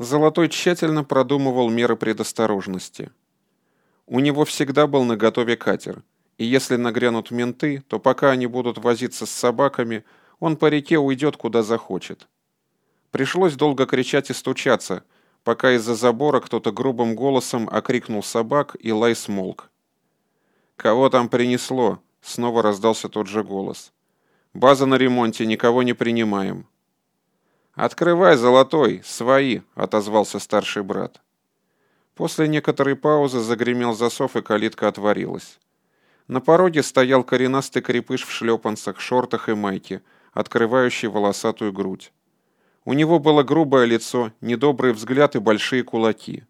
Золотой тщательно продумывал меры предосторожности. У него всегда был наготове катер, и если нагрянут менты, то пока они будут возиться с собаками, он по реке уйдет куда захочет. Пришлось долго кричать и стучаться, пока из-за забора кто-то грубым голосом окрикнул собак, и лай смолк. «Кого там принесло?» — снова раздался тот же голос. «База на ремонте, никого не принимаем». «Открывай, золотой, свои!» — отозвался старший брат. После некоторой паузы загремел засов, и калитка отворилась. На пороге стоял коренастый крепыш в шлепанцах, шортах и майке, открывающий волосатую грудь. У него было грубое лицо, недобрый взгляд и большие кулаки.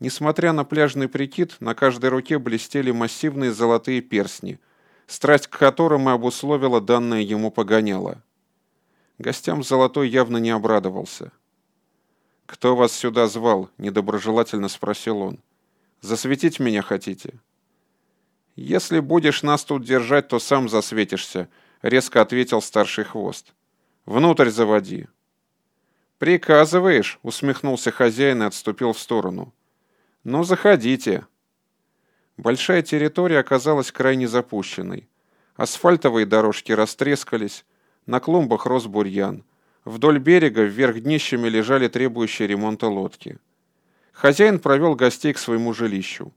Несмотря на пляжный прикид, на каждой руке блестели массивные золотые перстни, страсть к которым и обусловила данное ему погоняло. Гостям Золотой явно не обрадовался. «Кто вас сюда звал?» — недоброжелательно спросил он. «Засветить меня хотите?» «Если будешь нас тут держать, то сам засветишься», — резко ответил старший хвост. «Внутрь заводи». «Приказываешь?» — усмехнулся хозяин и отступил в сторону. «Ну, заходите». Большая территория оказалась крайне запущенной. Асфальтовые дорожки растрескались, на клумбах рос бурьян. Вдоль берега вверх днищами лежали требующие ремонта лодки. Хозяин провел гостей к своему жилищу.